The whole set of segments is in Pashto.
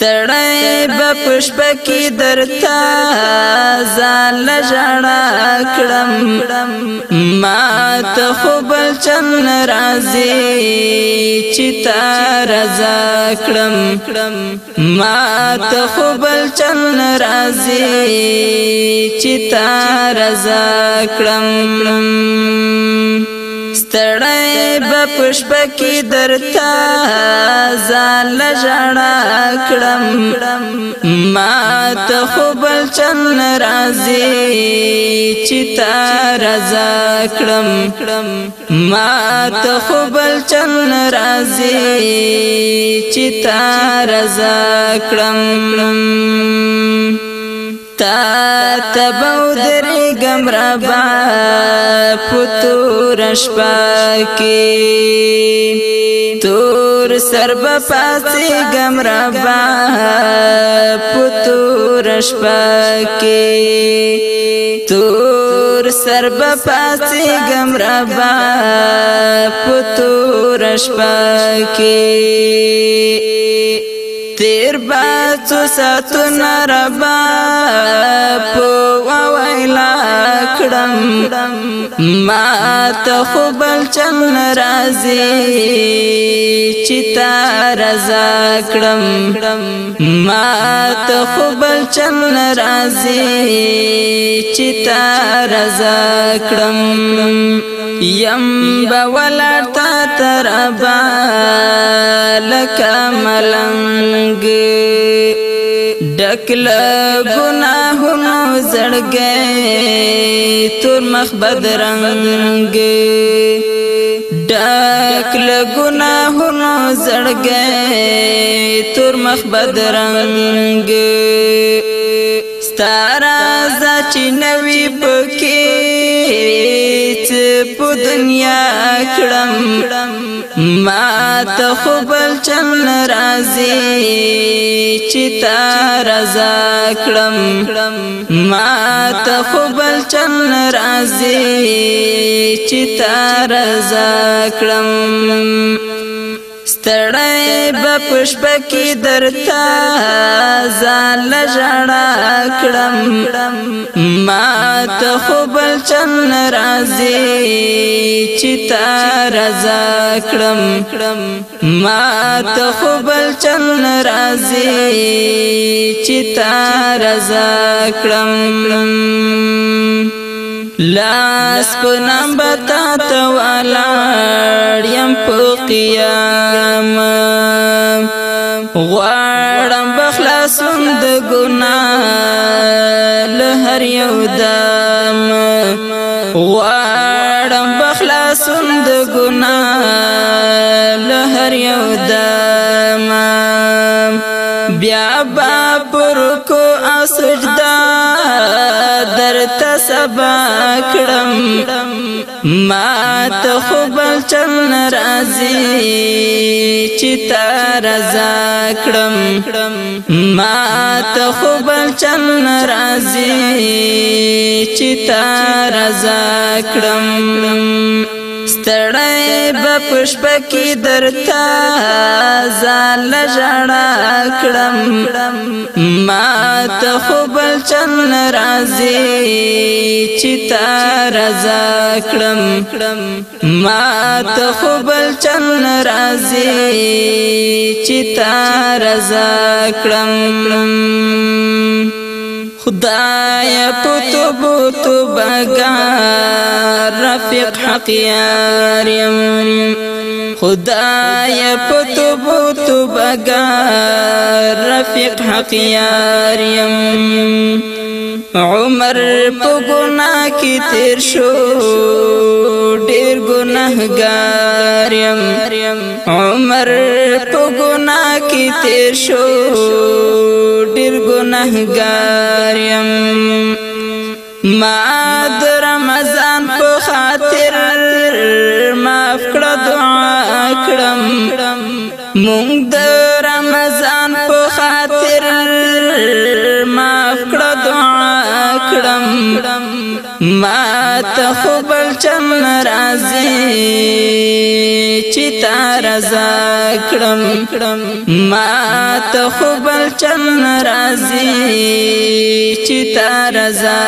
تړای په پشپ کې درتا زال جړا کړم ما ته خوبل چن رازي چې تا رضا کړم ما ته خوبل چن رازي چې تا رضا کړم ستړی به پشپکی درتا ځان لژړا کړم ما ته خوبل چن راځي چې تا رضا کړم ما ته خوبل چن راځي چې تا رضا کړم تا تبو درې ګمرا با پتور شپه کې تور سرب پاسې ګمرا با پتور شپه کې تور سرب پاسې ګمرا با پتور شپه کې تیر با څو ساتو نربا په وایلا کړم ما ته خو بل چل ناراضي چې تا رضا کړم ما ته خو بل چل ناراضي چې تا رضا کړم یم بولر تا تر ابا لک ملنګ ډکل گناهونو زړګې تور مخ بدرنګ ډکل گناهونو زړګې تور مخ بدرنګ ستاره ځچ نوې پکې په دنیا کړم ما ته خو بل چل راځي چې تا رضا کړم ما ته خو بل چل راځي چې تا رضا کړم ستړی به پشپکی درتا زال جړا کړم ما ته خوبل چن رازي چې تا رضا کړم ما ته خوبل چن رازي چې تا رضا کړم لاس په نمبر تا ته ولاړ يم په قیام غواړم بخلاصم د ګناه له هر یو دام غواړم بخلاصم د ګناه کړم ما ته خو بل چل ناراضي چې تا رضا کړم ما ته خو بل چل ناراضي چې تا رضا کړم ستړی بپش پکې درتا زال ژړا کړم ما ته خوبل چن راځي چې تا رضا کړم ما ته خوبل چن راځي چې تا رضا کړم خدای پتوب تو بګار رفیق حق یاریم خدای پتوب تو بګار رفیق حق یاریم عمر په ګناه کې تیر شو ډېر ګناهګار يم عمر په ګناه کې تیر شو ډېر ګناهګار یم ما د رمضان په خاطر معاف کړه دعا کړم مونږ د ما ته خو بل چم راځي چې تا رضا کړم ما ته خو بل چم راځي چې تا رضا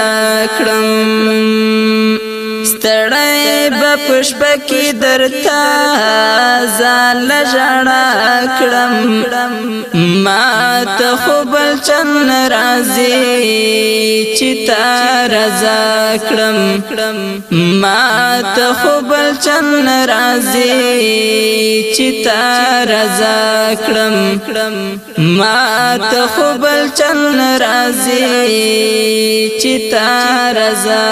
کړم ستړی به پشپه کې درتا زال ژړا کړم ما ته خو بل چن راځي چې تا رضا کړم ما ته خو بل چن راځي چې تا رضا کړم ما ته خو بل چن راځي چې تا رضا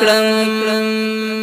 کړم